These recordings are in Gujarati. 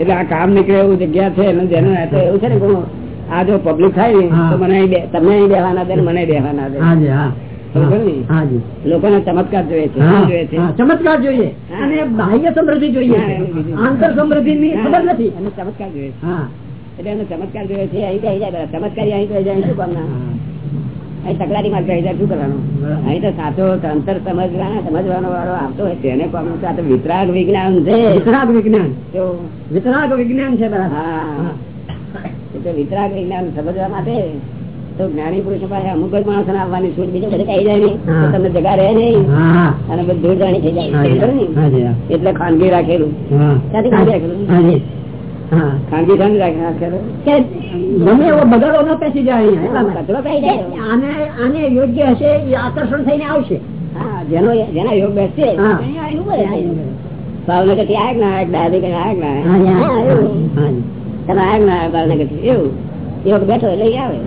એટલે આ કામ નીકળે એવું જગ્યા છે અને જેનું એવું છે ને આ જો પબ્લિક થાય ને તો મને તમને અહીં બેહવાના દે મને બેહવાના દે? લોકોને ચમત્કાર જોઈએ છે ચમત્કાર જોઈએ. અને બાહ્ય સમૃદ્ધિ જોઈએ આંતર સમૃદ્ધિ ની ખબર નથી. અને ચમત્કાર જોઈએ છે. એટલે એનો ચમત્કાર જોઈએ છે અહીં. ચમત્કારી અહીં જાય શું કામના? અહીં તકરારી માં બેહી જાય શું કરવાનું? અહીં તો સાચો અંતર સમજવાના સમજવાનો વાળો આવતો હોય તેને કોમનું તો વિતરાગ વિજ્ઞાન છે. વિતરાગ વિજ્ઞાન? વિતરાગ વિજ્ઞાન છે વિતરાગ વિજ્ઞાન સમજવા માટે તો જ્ઞાની પુરુષ પાસે અમુક જ માણસો આવવાની છૂટ બીજું બધે કઈ જાય નહીં. તમને જગા રહે નહીં. અને બધું જાણી થઈ જાય. એટલે ખાનગી રાખેલું. ક્યાંથી ખાનગી રાખેલું? ખાનગી રાખે- ગમે એવો બગડો ન પેસી જાય કચરો જાય. આને આને યોગ્ય હશે એ આકર્ષણ થઈને આવશે. હા જેનો જેના યોગ બેસશે. ભાવનગરથી આયક ના આયક ડાબી કઈ આયક ના. તમે આયક ના ભાવનગરથી? એવું. યોગ બેઠો એટલે આવે.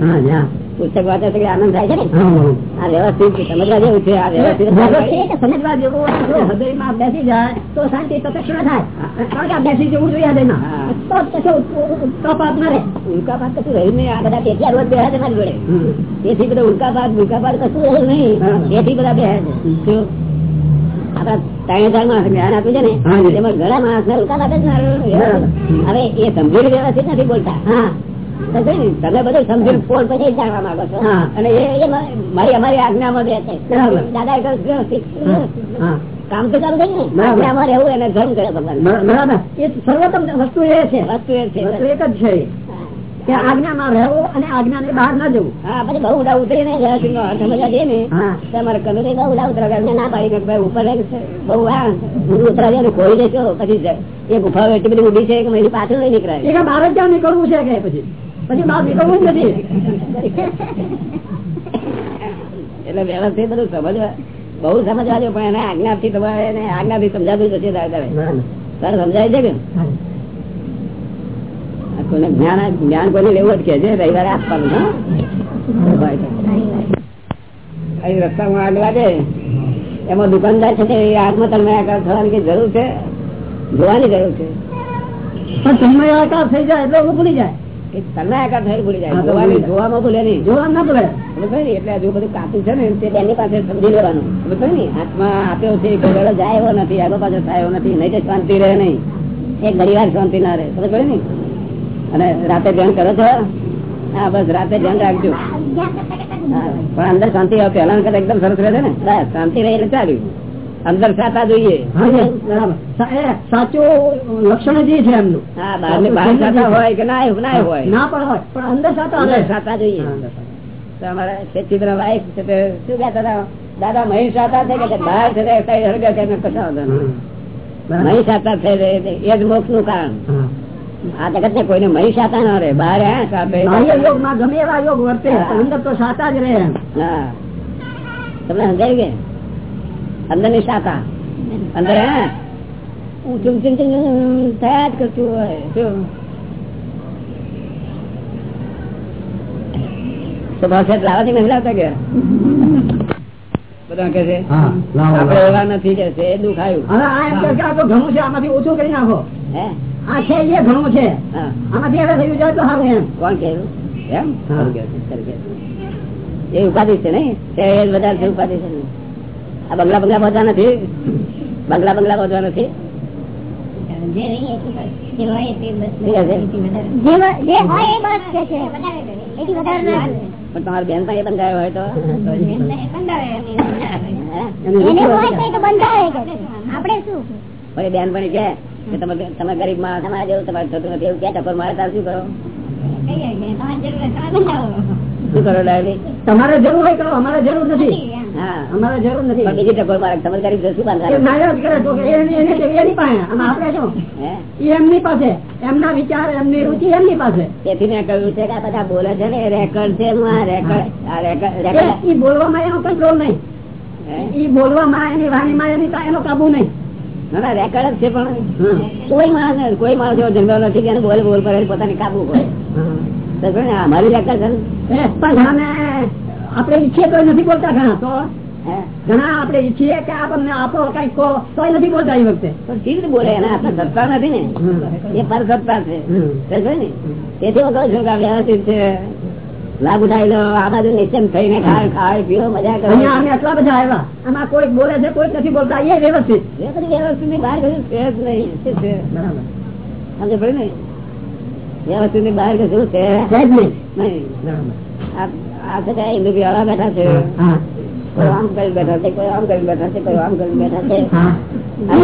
પુસ્તક વાંચે છે આનંદ થાય છે ને. આ વ્યવસ્થિત સમજવા જેવું છે આ વ્યવસ્થિત સમજવા જેવું હૃદયમાં બેસી જાય તો શાંતિ તો ન થાય. કારણ કે આ બેસી જવું જોઈએ હૃદયમાં. તો પછી તપાસ ન રહે. ઉલ્કાપાત કશું રહ્યું નહીં. આ બધા પેટિયા રોજ બેહે છે મારી જોડે. તેથી બધા ઉલ્કાપાત ઉલ્કાપાત કશું રહ્યું નહીં. તેથી બધા બેહે છે. આપડા ત્રણ હજાર માણસ જ્ઞાન આપ્યું છે ને એમાં ઘણા માણસ ને ઉલ્કાપાત. બરાબર. હવે એ સમજીને વ્યવસ્થિત નથી બોલતા. હા. સમજે? તમે બધું સમજી ફોન પછી જાણવા માંગો છો. અને એ મારી અમારી આજ્ઞામાં રહે છે. દાદા કામ તો ચાલુ થઈ ને. આજ્ઞામાં રહેવું એને ધર્મ કરે ભગવાન. એ સર્વોત્તમ વસ્તુ એ છે. વસ્તુ એ છે. એક જ છે કે આજ્ઞામાં રહેવું અને આજ્ઞાની બહાર ના જવું. હા પછી બહુ ઉડા ઉતરી ને નો અર્થ સમજવા દે ને તમારે કનુ બહુ ઉડા ઉતરા ના પાડી ભાઈ ઉપર બહુ હા ઊંડું ઉતરાવી અને ખોઈ દેશો પછી એ ગુફાઓ એટલી બધી ઊંડી છે કે મારી પાછળ નહીં નીકળાય. બહાર જ નીકળવું છે કે પછી? પછી બહાર નીકળવું જ નથી. એટલે વ્યવસ્થિત બધું સમજવા બહુ સમજવા દે પણ એને આજ્ઞાથી તમારે એને આજ્ઞાથી સમજાતું જશે તારે તારે. તારે સમજાય છે કે? કોઈને જ્ઞાન જ્ઞાન કોઈને લેવું જ કે છે રવિવારે આપવાનું અહીં રસ્તામાં આગ લાગે. એમાં દુકાનદાર છે એ આત્મા તન્મયાકાર થવાની જરૂર છે? જોવાની જરૂર છે. પણ તન્મયાકાર થઈ જાય એટલે ભૂલી જાય. એ તન્મયાકાર થયેલું ભૂલી જાય હા, તો જોવાની ભૂલી જાય. જોવામાં ભૂલે નહીં. જોવા ના ભૂલે સમજ એટલે હજુ બધું કાચું છે ને તે બેની પાસે સમજી લેવાનું. સમજ ને? આત્મા આપ્યો છે કોઈ જાય એવો નથી આગળ પાછળ થાય એવો નથી નહીં શાંતિ રહે નહીં. એક ઘડી વાર શાંતિ ના રહે. સમજ પડી ને? અને રાતે ધ્યાન કરો છો? હા બસ રાતે ધ્યાન રાખજો. પણ અંદર શાંતિ આવે પહેલા કરતા એકદમ સરસ રહે છે ને? શાંતિ રહે એટલે ચાલ્યું. અંદર ખાતા જોઈએ. સાચું લક્ષણ જે છે એમનું. હા બહાર ખાતા સાતા હોય કે ના ના હોય. ના પણ હોય પણ અંદર ખાતા રહે. જોઈએ. હા, અંદર સાચા. તો અમારા ચિત્ર વાઈફ છે તે શું કહેતા હતા? દાદા મહી સાતા બહાર છે કશા. મહી તે- એ જ મોક્ષનું કારણ આ જગત ને કોઈને મહી સાતા ના રહે. બહાર હે સાપે. ગમે એવા યોગ વર્તે અંદર તો સાતા જ રહે હા. તમને સમજાય કે? અંદરની શાખા. અંદર હે? હું ચુમ ચુમ ચુમ ચુમ થયા જ કરતું હોય. શું તો ભાષા લાવવાથી નહીં લાવતા કે? બધા કે છે હા, લાવો, આપણે લાવો. એવા નથી કે છે એ દુખાયું કે ઘણું છે આમાંથી ઓછું કરી નાખો. હે? આ છે એ ઘણું છે. હા. આમાંથી હવે થયું જાય તો સારું એમ. કોણ કહેલું એમ? કહેવું. એ ઉપાધિ છે નહીં? વધારે છે ઉપાધિ છે. આ બંગલા બંગલા બધા નથી. બંગલા બંગલા પહોંચવા નથી. પણ બેન પણ એ બંધાયો હોય તો? આપણે શું? પછી બેન પણ કે કે તમે તમે ગરીબમાં તમારે જેવું તમારે થતું નથી એવું કે ટપર મારે તાર શું કરો શું કરો ડાયરી? તમારે જરૂર હોય કરો અમારે જરૂર નથી. હા. અમારે જરૂર નથી. બીજી ટપર મારે તમે ગરીબ શું એ બાંધવાનું નાયક કરે તો કે એની એની એની એની પાસે. આમાં આપણે શું? હે? એ એમની પાસે. એમના વિચાર એમની રુચિ એમની પાસે. તેથી મેં કહ્યું છે કે બધા બોલે છે ને રેકર્ડ છે રેકર્ડ બોલવામાં એનો કંટ્રોલ નહીં? ઈ બોલવામાં એની વાણીમાં એની એનો કાબુ નહીં. ના રેકર્ડ જ છે પણ કોઈ માણસ કોઈ માણસ એવો જન્મ્યો નથી કે બોલ બોલ કરે પોતાની કાબુ હોય. તો વ્યાખ્યા. એ પણ અમે આપણે ઈચ્છીએ તો નથી બોલતા ઘણા તો? ઘણા આપણે ઈચ્છીએ કે આપણને આપો કઈ કહો તો નથી બોલતા એ વખતે. કેવી રીતે બોલે? એના આપણે સત્તા નથી ને? એ પર સત્તા છે. ને? તેથી હું કહું છું કે વ્યવસ્થિત છે? લાભ ઉઠાવી લો આ બાજુ નિશ્ચિત થઈને ખાય ખાય પીવો મજા કરો. અહીંયા અમે આટલા બધા આવ્યા. આમાં કોઈક બોલે છે કોઈક નથી બોલતા. એ વ્યવસ્થિત. વ્યવસ્થિતની બહાર કશું છે? જ નહીં સમજ પડે ને? બહાર કશું છે આ હિન્દુ બેઠા છે. કોઈ આમ કરી બેઠા છે કોઈ આમ કરી બેઠા છે કોઈ આમ કરી બેઠા છે. હા.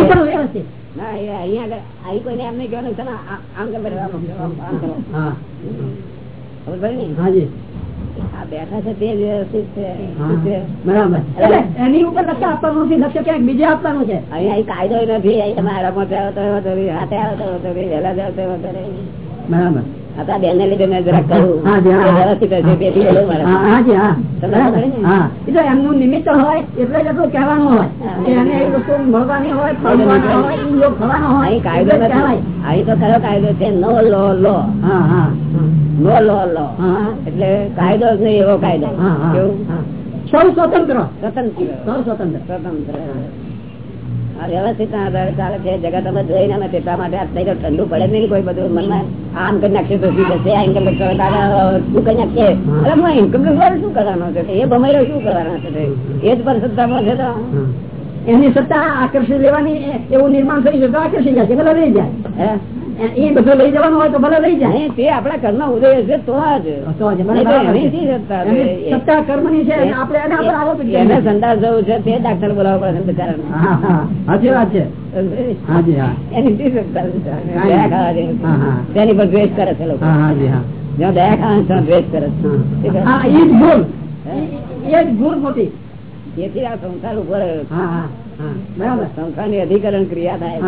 એ પણ વ્યવસ્થિત? ના એ અહીંયા આગળ અહીં કોઈને એમ નહીં કહેવાનું કે આમ કેમ બેઠા આમ કરો, આમ- આમ કરો. હા. ખબર પડી ને? બેઠા છે તે વ્યવસ્થિત છે. બરાબર. એની ઉપર લક્ષ્ય આપવાનું નથી લક્ષ્ય ક્યાંક બીજે આપવાનું છે? અહીંયા અહીં કાયદો નથી અહીં તમે આરામમાં જાઓ તો હાથે આવો તો વહેલા જાઓ તો વાંધો નહીં. બરાબર. લીધે મેં કહ્યું એમનું નિમિત્ત હોય એટલે જ કહેવાનું હોય. એને વસ્તુ મળવાની હોય થવાનો હોય કાયદો. અહીં તો ખરો કાયદો છે નો લો લો. હા નો લો લો. એટલે કાયદો જ નહીં એવો કાયદો. સૌ સ્વતંત્ર. સ્વતંત્ર. સૌ સ્વતંત્ર. સ્વતંત્ર. વ્યવસ્થિત ના આધારે ચાલે છે. જગત અમે જોઈને અમે તેટલા માટે આ ઠંડુ પડે નહીં કોઈ બધું. મનમાં આમ કરી નાખશે તો શું થશે? આ ઇન્કમ ટેક્સ શું કરી નાખશે? અરે હું ઇન્કમ ટેક્સ શું કરવાનો છે? એ ભમાઈ શું કરવાનો છે? એ જ પર સત્તામાં છે તો. એની સત્તા આકર્ષી લેવાની એવું નિર્માણ થઈ તો આકર્ષી જશે ભલે લઈ જાય. હે. એ- બધું લઈ જવાનું હોય તો ભલે લઈ જાય. તે ઉદય તો સત્તા છે એના પર એને સંદાસ જવું છે તે ડાક્ટર બોલાવવા પડે સાચી વાત છે. તેની પર દ્વેષ કરે છે લોકો. જ્યાં દયા ખાવા દ્વેષ કરે છે. ભૂલ. મોટી આ સંસાર બરાબર. સંસારની અધિકરણ ક્રિયા થાય.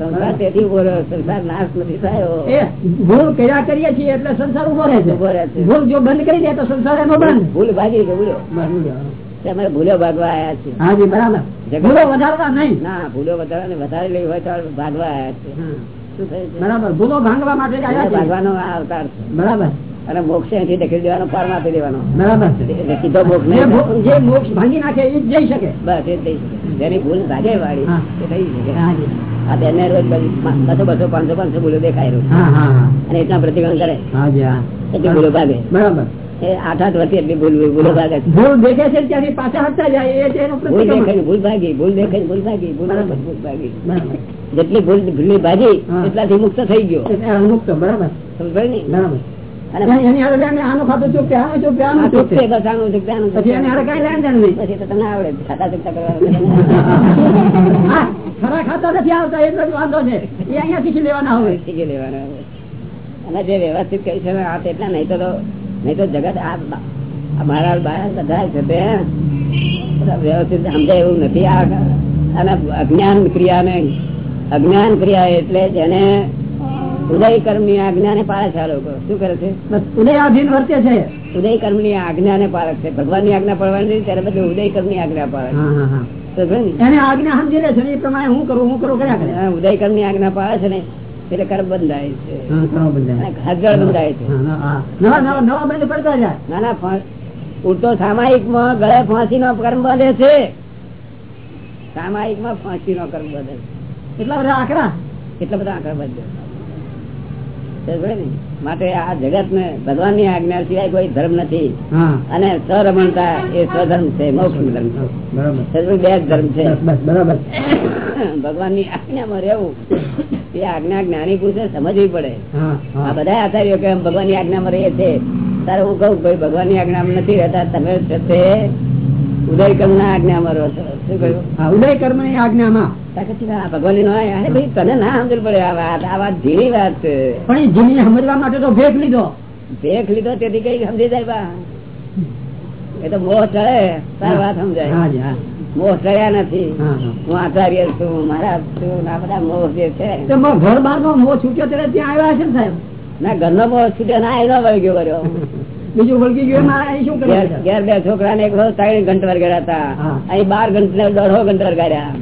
સંસાર તેથી રહ્યો સંસાર નાશ નથી થયો. ભૂલ કર્યા કરીએ છીએ એટલે સંસાર ઊભો રહે છે. ભૂલ જો બંધ કરી દે તો સંસાર એનો બંધ. ભૂલ ભાગી કે ભૂલ્યો. અમે ભૂલો ભાગવા આવ્યા છીએ. બરાબર. ભૂલો વધારવા નહીં. ના ભૂલો વધારવા વધારે લઈ હોય તો ભાગવા આવ્યા છે? બરાબર ભૂલો ભાંગવા માટે. ભાગવાનો આ અવતાર છે. બરાબર. અને મોક્ષ અહીંથી દખેલી દેવાનો પાર આપી દેવાનો. સીધો મોક્ષ જે મોક્ષ ભાંગી નાખે એ જઈ શકે. બસ એ જઈ શકે. જેની ભૂલ ભાગે વાળી એ થઈ શકે. આ બેને રોજ બસો બસો પાંચસો પાંચસો ભૂલો દેખાય રોજ. હા હા હા. અને એટલા પ્રતિક્રમણ કરે. એટલી ભૂલો ભાગે. બરાબર. આઠ આઠ વર્ષથી એટલી ભૂલ ભૂલો ભાગે ભૂલ દેખે છે ત્યાંથી પાછા હટતા જાય એ જ એનું ભૂલ દેખાય ભૂલ ભાગી ભૂલ દેખાય ભૂલ ભાગી ભૂલ ભૂલ ભાગી. જેટલી ભૂલ ભૂલી ભાગી એટલાથી મુક્ત થઈ ગયો. મુક્ત બરાબર. ને બરાબર. અને એટલો જ વ્યવસ્થિત કરી છે આ તેટલા નહીં તો નહીં તો જગત આ મારા બહાર બધા છે તે વ્યવસ્થિત સમજાય એવું નથી આ. અને અજ્ઞાન ક્રિયા ને અજ્ઞાન ક્રિયા એટલે જેને ઉદય કર્મની આજ્ઞા ને પાળે છે લોકો. શું કરે છે? ઉદયાધીન વર્તે છે. ઉદય કર્મની આજ્ઞા ને પાળક છે ભગવાનની આજ્ઞા પાડવાની નથી ત્યારે બધું ઉદય કર્મની. આજ્ઞા પાળે ઉદય કર્મની આજ્ઞા છે ને એટલે કર્મ બંધાય છે. હજળ બંધાય. છે. ના ના ફા- સામાયિકમાં ગળે ફાંસી નો કર્મ બધે છે. સામાયિકમાં ફાંસી નો કર્મ બધે એટલા બધા આકરા? એટલા બધા આંકડા બધે? માટે આ જગત ને ભગવાનની આજ્ઞા સિવાય કોઈ ધર્મ નથી. અને સરમણતા એ સ્વધર્મ છે મોક્ષ ધર્મ છે. બે ધર્મ છે. બરાબર. ભગવાનની આજ્ઞામાં રહેવું એ આજ્ઞા જ્ઞાની પુરુષે સમજવી પડે. આ બધા આચાર્યો કે ભગવાનની આજ્ઞામાં રહીએ છે. તારે હું કઉ ભાઈ ભગવાનની આજ્ઞામાં નથી રહેતા તમે છે ઉદય કર્મ ના આજ્ઞામાં રહો છો. શું કહ્યું? ઉદય કર્મની આજ્ઞામાં. ભગવાન નો અરે ભાઈ તને ના સમજણ પડે આ વાત આ વાત ઝીણી વાત છે. પણ એ સમજવા માટે તો ભેખ લીધો. ભેખ લીધો તેથી કઈ સમજી જાય બા. એ તો મોહ ચડે તાર વાત સમજાય. હા જી, હા. મોહ ચડ્યા નથી. હા, હા. હું આચાર્ય છું મારા છું આ બધા મોહ જે છે. ઘર બાર નો મોહ છૂટ્યો ત્યારે ત્યાં આવ્યા છે ને સાહેબ? ના ઘરનો મોહ છૂટ્યો ના એનો વળગ્યો કર્યો. બીજું વળગી ગયું મારા શું કરે ઘેર બે છોકરા ને એક ત્રણ ઘંટ વરગાડ્યા હતા. અહીં બાર ને દોઢો ઘંટા વરગાડ્યા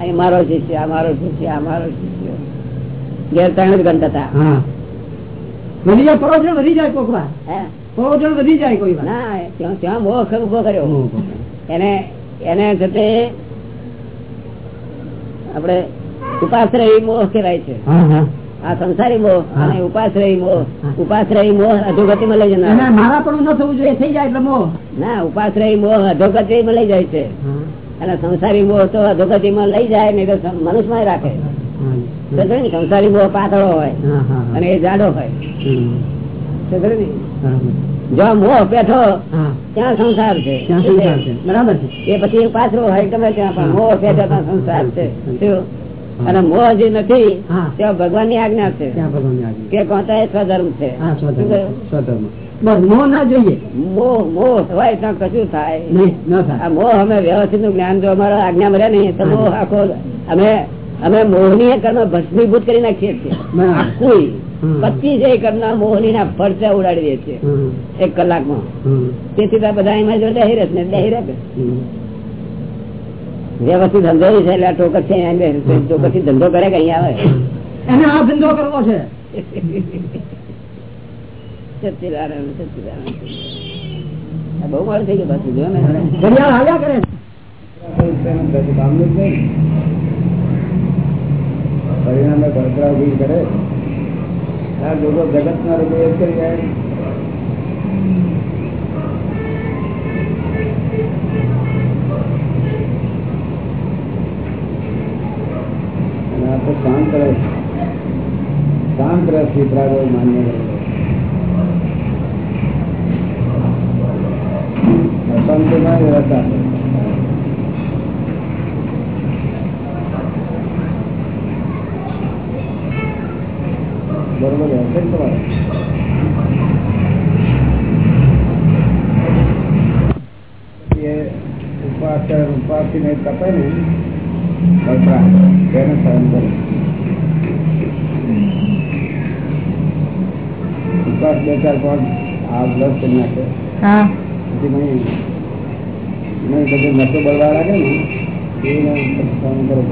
અહીં મારો શિષ્ય આ મારો શિષ્ય આ મારો શિષ્ય. ઘેર ત્રણ જ ઘંટા હતા. હા. વધી જાય પરોજણ વધી જાય કોઈક વાર હે? વધી જાય કોઈ ના ત્યાં ત્યાં મોહ ઊભો કર્યો. એને એને છે આપણે ઉપાશ્રય મોહ કહેવાય છે. આ સંસારી મોહ અને ઉપાશ્રય મોહ. ઉપાશ્રય મોહ અધોગતિમાં લઈ જાય જનાર. મારા પણ ન થવું જોઈએ થઈ જાય એટલે મોહ. ના ઉપાશ્રય મોહ અધોગતિમાં લઈ જાય છે. અને સંસારી મોહ તો અધોગતિમાં લઈ જાય ને તો રાખે. સંસારી મોહ પાતળો હોય અને એ જાડો હોય. જ્યાં મોહ બેઠો ત્યાં સંસાર છે. બરાબર છે. એ પછી પાછળ હોય ગમે ત્યાં પણ મોહ બેઠો ત્યાં સંસાર છે. અને મોહ જે નથી ત્યાં ભગવાનની આજ્ઞા છે. કે કોતા એ સ્વધર્મ છે. સ્વધર્મ. મોહ ના જોઈએ. મોહ મોહ હોય ત્યાં કશું થાય. નહીં ન થાય. આ મોહ અમે વ્યવસ્થિતનું જ્ઞાન જો અમારા આજ્ઞા મળે નહીં તો મોહ આખો અમે અમે મોહની કર્મ ભસ્મીભૂત કરી નાખીએ છીએ. આખું. પચીસ એક કર્મના મોહની ના ફરચા ઉડાડી દે છે એક કલાકમાં. તેથી તો બધા એમાં જો દહી રસ ને દહી રસ વ્યવસ્થિત ધંધો છે એટલે ટોકર છે પછી ધંધો કરે કે અહીંયા આવે. એને આ ધંધો કરવો છે. સચ્ચિદાનંદ સચ્ચિદાનંદ આ બહુ મારું થઈ ગયું પાછું જો ને. ઘડિયાળ હાલ્યા કરે પરિણામે બળતરા ઊભી કરે. આ લોકો જગત ના રૂપે એ જ કરી જાય. અને આ તો શાંત રસ શાંત રસ વિતરાગો માન્ય કરે અશાંતિમાં ના રહેતા બરોબર હશે તમારે એ ઉપવાસ ઉપવાસથી ને તપે બળતરા તેને સહન કરે ઉપવાસ બે ચાર પાંચ આ બ્લડ કરી નાખે. પછી નસો બળવા લાગે ને, એને કામ કરો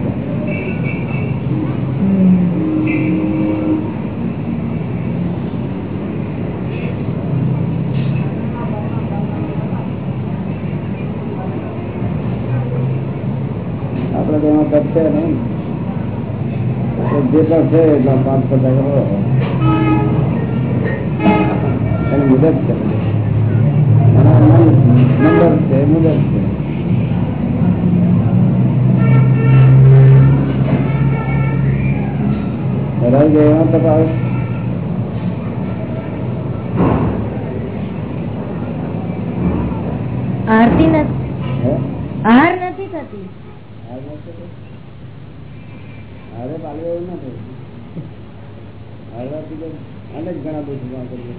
આપડે તો એમાં કપ છે નહીં જે પણ છે એટલા પાંચ પચાસ મુદત છે. નંબર છે મુદત છે. એમાં આરતી નથી આહાર નથી થતી? હારે પાલવે એવું નથી. હારવાથી તો અનેક ઘણા બધું કરીએ.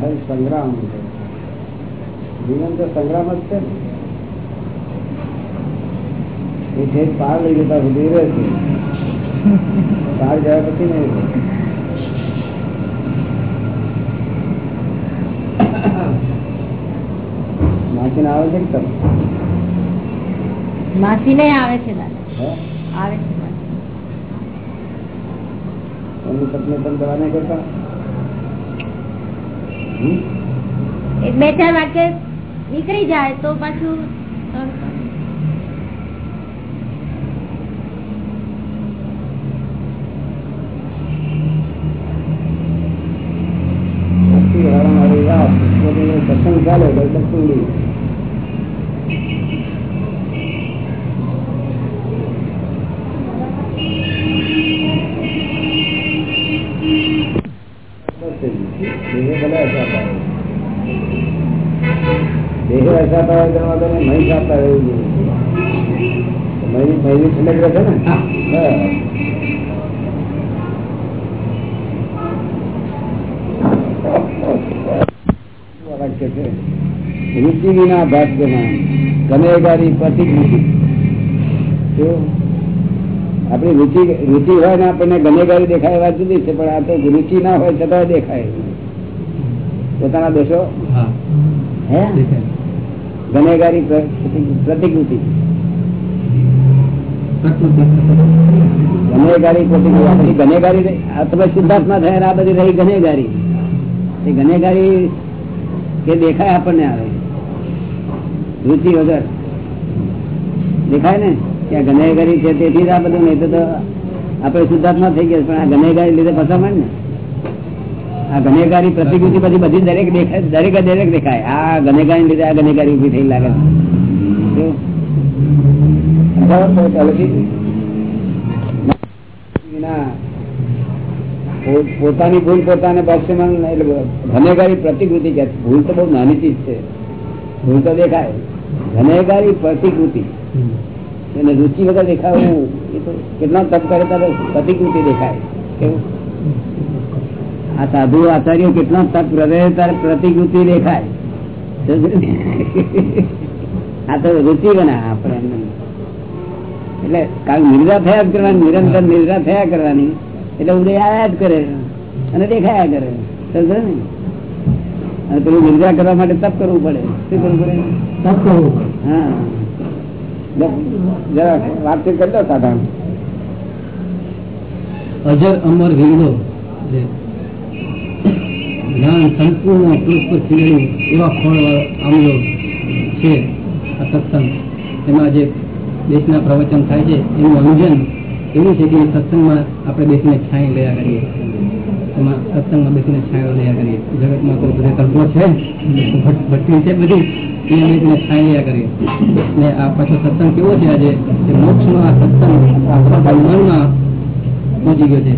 હર સંગ્રામ છે. જીવન તો સંગ્રામ જ છે ને. એ જે પાર લઈ જતા સુધી રહે છે. પાર ગયા પછી નહીં માસી આવે છે કે તમે માસી ને આવે છે દાદા. આવે છે પત્ની પણ દવા નહીં કરતા? બે ચાર વાગે નીકળી જાય તો પાછું બધું ચાલે તો રુચિ વિના ભાગ્યમાં ગમેગારી પ્રતિકૃતિ શું? આપણી રુચિ રુચિ હોય ને આપણને ગમેગારી દેખાય વાત જુદી છે પણ આ તો રુચિ ના હોય છતાં દેખાય. પોતાના દોષો? હે. ગમેગારી પ્ર- પ્રતિકૃતિ ગનેગારી. આપણી ગનેગારી આ તમે શુદ્ધાત્મા થયા આ બધી રહી ગનેગારી એ ગનેગારી કે દેખાય આપણને આવે. રુચિ વગર. દેખાય ને ત્યાં ગનેગારી છે તેથી આ બધું, નહીં તો આપણે શુદ્ધાત્મા થઈ ગયા પણ આ ગનેગારી લીધે ફસામણ ને. આ ગનેગારી પ્રતિકૃતિ પછી બધી દરેક દેખાય, દરેક દરેક દેખાય. આ ગનેગારી લીધે આ ગનેગારી ઊભી થઈ લાગે પોતાની ભૂલ પોતાને બક્ષમાન એટલે ગનેગારી પ્રતિકૃતિ કે ભૂલ તો બહુ નાની ચીજ છે. ભૂલ તો દેખાય. ગનેગારી પ્રતિકૃતિ એને રુચિ વગર દેખાવું, એ તો કેટલા તપ કરે ત્યારે પ્રતિકૃતિ દેખાય. કેવું? આ સાધુ આચાર્યો કેટલા તપ કરે ત્યારે પ્રતિકૃતિ દેખાય. આ તો રુચિ બના આપણે એટલે કારણ નિર્જા થયા જ કરવાની, નિરંતર નિર્જા થયા કરવાની. એટલે ઉદય આયા જ કરે અને દેખાયા કરે. સમજો ને અને પેલું નિર્જા કરવા માટે તપ કરવું પડે. શું કરવું પડે? તપ કરવું. હા. જરા વાતચીત કરી દો સાધારણ અજર અમર વીરો જ્ઞાન સંપૂર્ણ ખીલેલું એવા ફળ આમલો છે આ સત્સંગ. એમાં જે દેશના પ્રવચન થાય છે એનું અંજન એવું છે કે સત્સંગમાં આપણે બેસીને છાંય લયા કરીએ એમાં સત્સંગમાં બેસીને છાંયો લયા કરીએ. જગતમાં તો બધે તડકો છે? ભટ- ભટ્ટી છે બધી? એ બેસીને છાંય લયા કરીએ. ને આ પાછો સત્સંગ કેવો છે આજે? મોક્ષનો આ સત્સંગ આપણા બ્રહ્માંડમાં પહોંચી ગયો છે.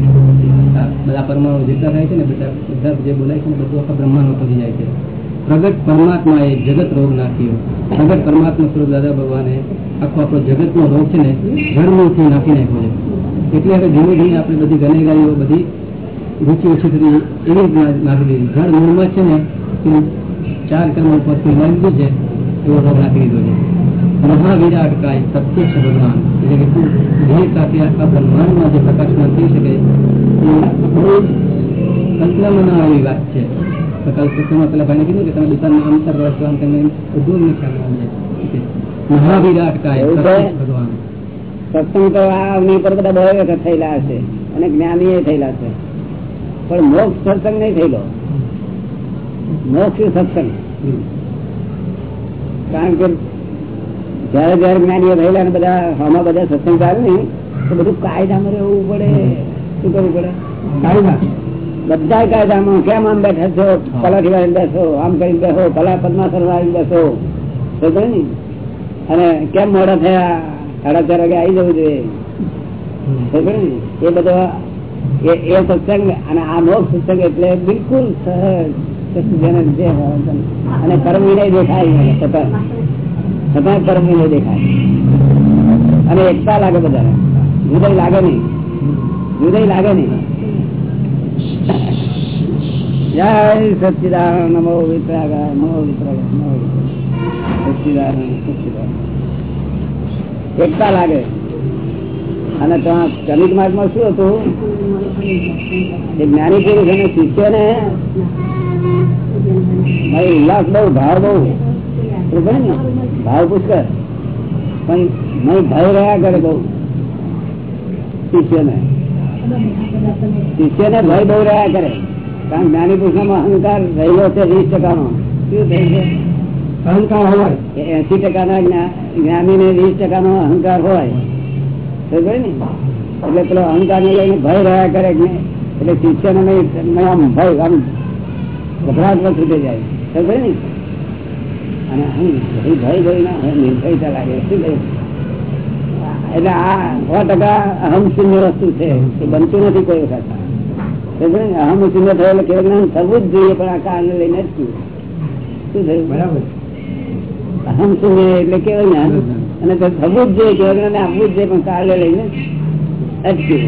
બધા પરમાણુ જેટલા થાય છે ને, બધા બધા જે બોલાય છે ને, બધું આખા બ્રહ્માંડમાં પહોંચી જાય છે. પ્રગટ પરમાત્મા એ જગત રોગ નાખ્યો. પ્રગટ પરમાત્મા સ્વરૂપ દાદા ભગવાને આખો આપણો જગતનો રોગ છે ને જળમૂળથી નાખી નાખ્યો છે. એટલે હવે ધીમે ધીમે આપણે બધી ગનેગારીઓ બધી રૂચિ ઓછી થતી એવી નાખી દીધી ઘર મૂળમાં છે ને ચાર કર્મ ઉપર મારી છે, એવો રોગ નાખી દીધો છે. મહાવિરાટ કાય છે ભગવાન. એટલે કે ધ્યેય સાથે આખા બ્રહ્માંડમાં જે પ્રકાશમાં થઈ શકે, એ બહુ કલ્પનામાં ના આવી વાત છે. કાલ પેલા ભાઈને કીધું કે તમે દુકાનમાં આમ સર વર્ષો આમ તમે બધું એમને ખ્યાલ આવે છે. મહાવિરાટ કાય ભગવાન. સત્સંગ તો આ અગ્નિ બધા બહુ વખત થયેલા હશે અને જ્ઞાની એ થયેલા છે પણ મોક્ષ સત્સંગ નહીં થયેલો. મોક્ષ સત્સંગ. કારણ કે જયારે જયારે જ્ઞાનીઓ રહેલા ને બધા આમાં બધા સત્સંગ ચાલે ને તો બધું કાયદામાં રહેવું પડે. શું કરવું પડે? કાયદા. બધા કાયદામાં કેમ આમ બેઠા છો? પલાઠી વાળી બેસો આમ કરી બેસો પલા પદ્માસન વાળી બેસો. સમજો ને અને કેમ મોડા થયા? સાડા ચાર વાગે આવી જવું જોઈએ. સમજો ને એ બધો એ સત્સંગ અને આ મોક્ષ સત્સંગ એટલે બિલકુલ સહજ અને કર્મ વિનય દેખાય છતાં કર્મ વિનય દેખાય અને એકતા લાગે બધા હૃદય લાગે નહીં. હૃદય લાગે નહીં. જય સચિદાન નમો વિતરાગા નમો વિતરાગા નમો સચિદાન સચ્ચિદાનંદ. એકતા લાગે. અને ત્યાં ચલિત માર્ગમાં શું હતું? એ જ્ઞાની પુરુષ અને શિષ્યોને ભાઈ, ઉલ્લાસ બહુ, ભાવ બહુ. ને? ભાવ પુષ્કર પણ નહીં, ભય રહ્યા કરે બહુ. શિષ્ય ને ભય બહુ રહ્યા કરે. કારણ જ્ઞાની નો અહંકાર રહેલો છે વીસ ટકા નો શું થઈ છે? અહંકાર હોય. એસી ટકાના જ્ઞાની ને વીસ ટકા નો અહંકાર હોય. ને એટલે પેલો અહંકાર ને લઈને ભય રહ્યા કરે એટલે શિષ્ય ને આમ ભય આમ ગભરાટ છૂટે જાય. સમજે ને? અને ભય ભય ના નિર્ભયતા લાગે. શું એટલે આ સો ટકા અહમ શૂન્ય વસ્તુ છે એ બનતું નથી કોઈ વખત. ને? અહમ શૂન્ય થયો એટલે કેવળ જ્ઞાન થવું જ જોઈએ પણ આ કારણે લઈને જ શું? થયું? બરાબર. અહમ શૂન્ય એટલે કેવું જ્ઞાન? અને થવું જ જોઈએ જ્ઞાન આપવું જ જોઈએ પણ કાળે લઈને અટકી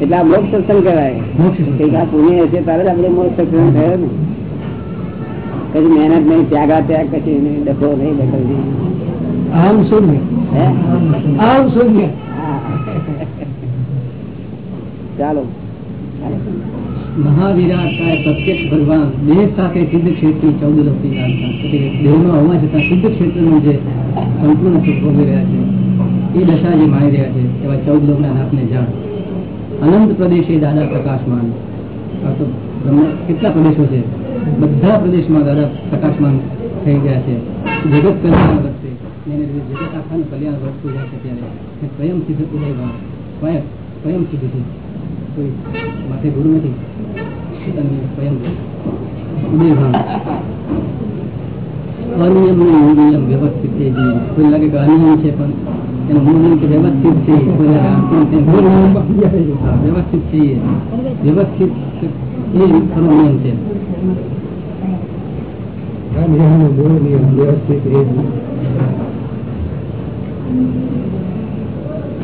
એટલે આ મોક્ષ સત્સંગ કહેવાય. કંઈક આ પુણ્ય હશે તારે જ આપણે મોક્ષ સત્સંગ થયો ને. કદી મહેનત નહીં ત્યાગા ત્યાગ કશી નહીં ડખો નહીં ડખો નહીં આમ શૂન્ય. હે? આમ શૂન્ય. હા. ચાલો. મહાવિરાટ છે. એ દાદા પ્રકાશમાન. કેટલા પ્રદેશો છે? બધા પ્રદેશમાં દાદા પ્રકાશમાન થઈ ગયા છે. જગત કલ્યાણ વધશે એને જગત આખાનું કલ્યાણ વધતું જાય છે ત્યારે સ્વયં સિદ્ધ ઉદય સ્વયં સ્વયં સિદ્ધ છે. કોઈ માથે ગુરુ નથી. સ્વયં ઉદય ભાન નિયમ વ્યવસ્થિત છે. કોઈ લાગે કે અનિયમ છે પણ એનું મૂળ કે વ્યવસ્થિત છે. કોઈ લાગે આમ તેમ તેમ. હા, વ્યવસ્થિત છે વ્યવસ્થિત એ ખરો નિયમ છે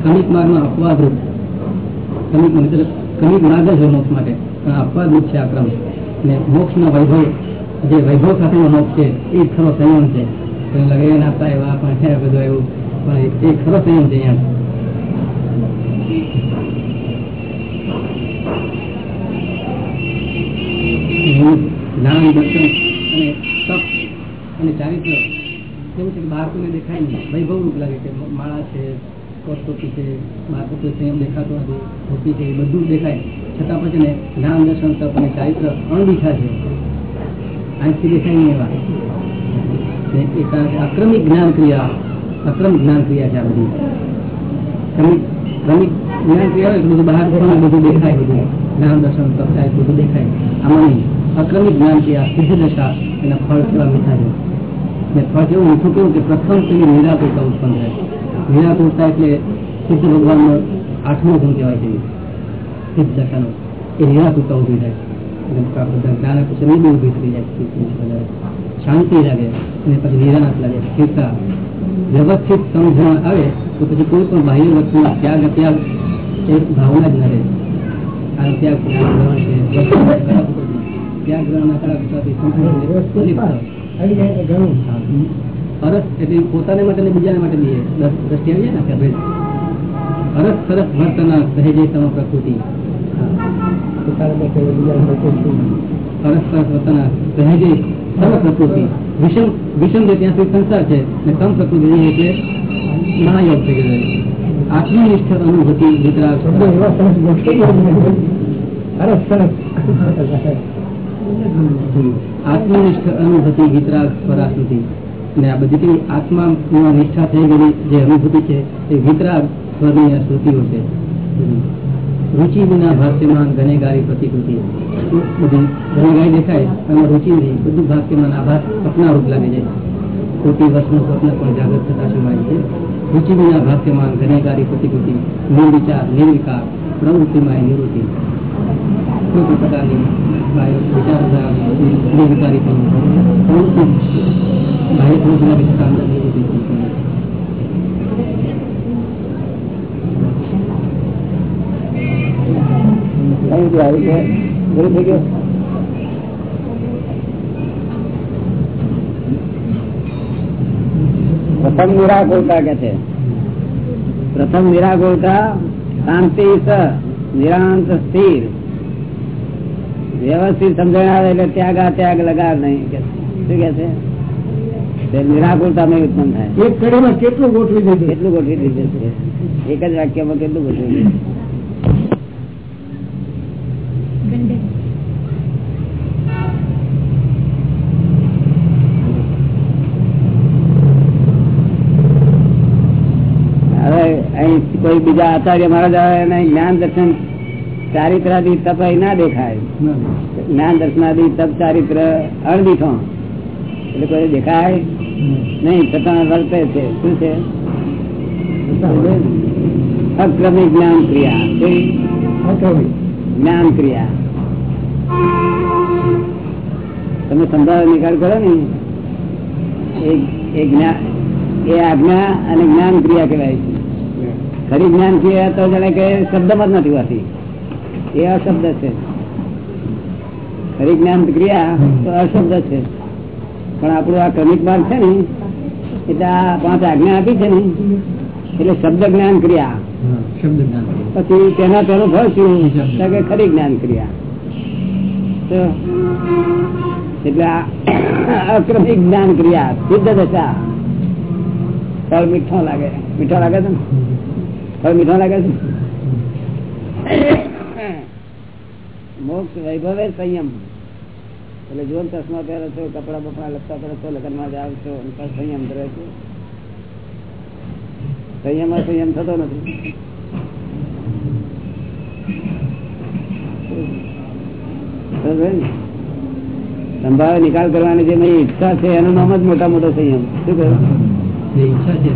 કમિક માર્ગમાં અપવાદરૂપ કમિક મતલબ કમિક ગુણાગર જ મોક્ષ માટે. આપવા અપવાદરૂપ છે આક્રમ. ક્રમ ને મોક્ષનો વૈભવ, જે વૈભવ સાથેનો મોક્ષ છે, એ ખરો સંયમ છે. કોઈ લાગે એના આપતા એવા પણ છે બધું એવું. પણ એ ખરો સંયમ છે અહીંયા ચારિત્ર. કેવું છે કે બાળકોને દેખાય નહીં. વૈભવ રૂપ લાગે કે માળા છે છે છે પછી ને છે. અક્રમિક જ્ઞાન ક્રિયા છે બધી. દેખાય, બધું. જ્ઞાન, દર્શન, તપ દેખાય. આમાં નહીં. અક્રમિક જ્ઞાન સિદ્ધ દશા એના ફળ કેવા મીઠા છે. ને ફળ કેવું મીઠું કેવું કે પ્રથમ તેની નિરાપેતા ઉત્પન્ન થાય. નિરાકુરતા એટલે સિદ્ધ ભગવાનનો આઠમો ગુણ કહેવાય છે. સિદ્ધ દશાનો એ નિરાકુરતા ઊભી થાય. જ્ઞાન આ બધા જ્ઞાન ઊભી થઈ જાય શાંતિ લાગે અને પછી નિરાશ લાગે. સ્થિરતા વ્યવસ્થિત સમજણ આવે તો પછી કોઈ પણ બાહ્ય વસ્તુનો ત્યાગ અત્યાગ એ ભાવના જ ન રહે. આ ત્યાગ જ્ઞાન ગ્રહણ ના ત્યાગ ગ્રહણના અરસ એટલે પોતાને માટે ને બીજાને માટે બી દ્રષ્ટિ આવી જાય ને કે ભેદ અરસ સરસ વર્તના સહેજે તમ પ્રકૃતિ. સરસ સરસ વર્તના સહેજે સમ પ્રકૃતિ. વિષમ વિષમ જે ત્યાં સુધી સંસાર છે ને સમ પ્રકૃતિ એટલે મહાયોગ થઈ ગયો આત્મનિષ્ઠ અનુભૂતિ વિતરાગ. આત્મનિષ્ઠ અનુભૂતિ વિતરાગ સ્વરાસ્મૃતિ અને આ બધી કઈ આત્મા નિષ્ઠા થઈ ગયેલી જે અનુભૂતિ છે, એ વિતરાગ સ્વરની આ છે. રુચિ વિના ભાષ્યમાન ગનેગારી પ્રતિકૃતિ. બધી ગનેગારી દેખાય, એમાં રુચિ નહીં, બધું ભાષ્યમાન આભાસ સપનારૂપ લાગે છે. કોટી વર્ષનું સ્વપ્ન પણ જાગૃત થતા સમાય છે. રુચિ વિના ભાષ્યમાન ગનેગારી પ્રતિકૃતિ નિર્વિચાર નિર્વિકાર, પ્રવૃત્તિમાં નિવૃત્તિ. કોઈ પ્રકારની બાહ્ય વિચારધારા નિર્વિકારી પણ પ્રવૃત્તિ બાહ્ય પ્રવૃત્તિના વિશે અંદર નિવૃત્તિ પણ કઈ રીતે આવ્યું છે પૂરું થઈ ગયું પ્રથમ નિરાકુરતા કે છે? પ્રથમ નિરાકુરતા શાંતિ નિરાંત સ્થિર. વ્યવસ્થિત સમજણ આવે એટલે ત્યાગ આ ત્યાગ લગાડ નહીં કે શું કે છે તે નિરાકુરતા માં ઉત્પન્ન થાય એક કડીમાં કેટલું ગોઠવી દીધું કેટલું ગોઠવી દીધું છે એક જ વાક્યમાં કેટલું ગોઠવી દીધું હવે અહીં કોઈ બીજા આચાર્ય મહારાજ આવે એને જ્ઞાન દર્શન ચારિત્રાદી તપ ના દેખાય. જ્ઞાન દર્શનાદી તપ ચારિત્ર અણદીઠો એટલે કોઈ દેખાય નહીં. છતાં વર્તે છે. શું છે? અક્રમી જ્ઞાન ક્રિયા. જ્ઞાન ક્રિયા. તમે સંભાવ નિકાલ કરો ને. એ- એ જ્ઞાન એ આજ્ઞા અને જ્ઞાન ક્રિયા કહેવાય છે. ખરી જ્ઞાન ક્રિયા તો જાણે કે શબ્દમાં જ નથી હોતી. એ અશબ્દ છે. ખરી જ્ઞાન ક્રિયા તો અશબ્દ છે. પણ આપણું આ ક્રમિક માર્ગ છે ને એટલે આ પાંચ આજ્ઞા આપી છે ને એટલે શબ્દ જ્ઞાન ક્રિયા. પછી તેના તેનું ફળ શું? કે ખરી જ્ઞાન ક્રિયા. તો એટલે અક્રમિક જ્ઞાન ક્રિયા સિદ્ધ દશા. ફળ મીઠો લાગે. મીઠો લાગે છે ને? ફળ મીઠો લાગે છે? મોક્ષ વૈભવે સંયમ. એટલે જો ચશ્મા પહેરો છો કપડા બપડા લગતા પહેરો છો લગ્નમાં જાવ છો સંયમ કરે છે. સંયમ સંયમ થતો નથી. સંભાવે નિકાલ કરવાની જે મારી ઈચ્છા છે એનું નામ જ મોટા મોટો સંયમ. શું કહ્યું? ઈચ્છા છે.